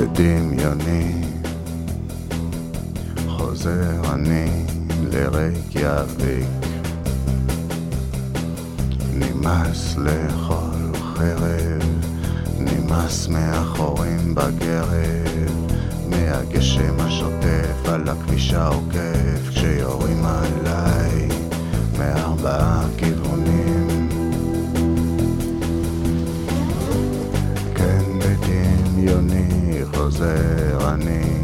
בדמיוני. חוזר אני לרקיאביק נמאס לאכול חרב נמאס מהחורים בגרב. מהגשם השוטף על הכביש העוקף כשיורים על אני.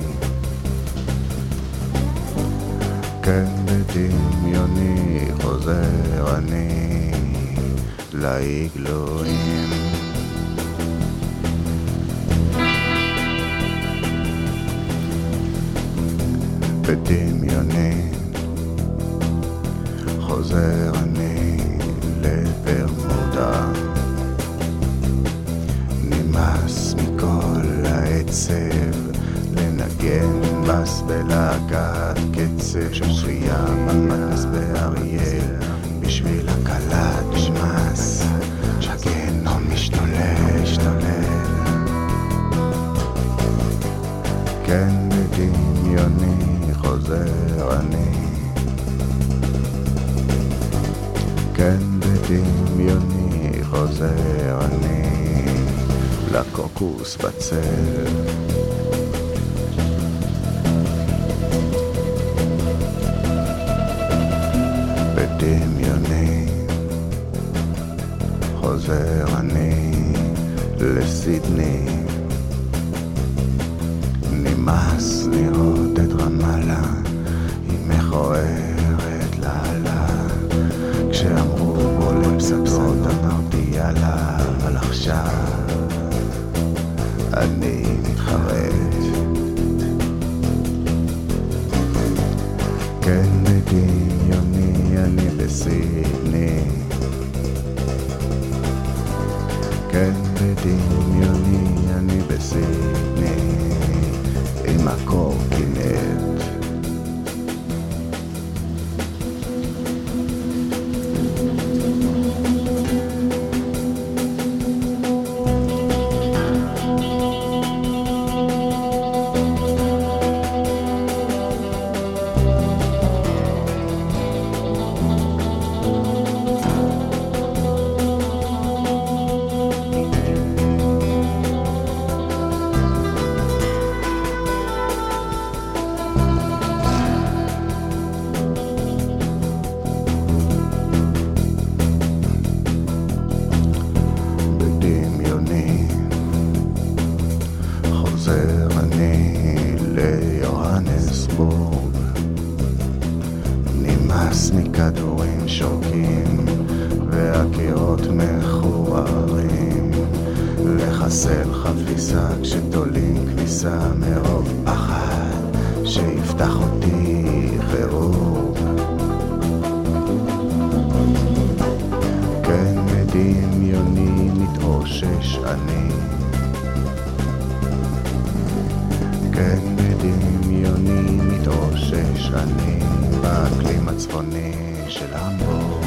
כן בדמיוני חוזר אני לעגלויים בדמיוני חוזר אני בס בלהקת קצב שמופיעה במתנ"ס באריאל. בשביל הקלה נמאס שהגיהנום משתולל, משתולל כן בדמיוני חוזר אני. כן בדמיוני חוזר אני. לקוקוס בצל חוזר אני לסידני. נמאס לראות את רמאללה היא מכוערת לאללה. כשאמרו בוא לפספסות אמרתי יאללה אבל עכשיו אני מתחרט. כן בדמיוני אני בסידני כן בדמיוני אני בסידני עם הקורקינט חוזר אני ליוהנסבורג. נמאס מכדורים שורקים והקירות מחוררים לחסל חפיסה כשתולים כניסה מרוב פחד שיפתח אותי חירוב כן בדמיוני מתאושש אני אני באקלים הצפוני של המבורג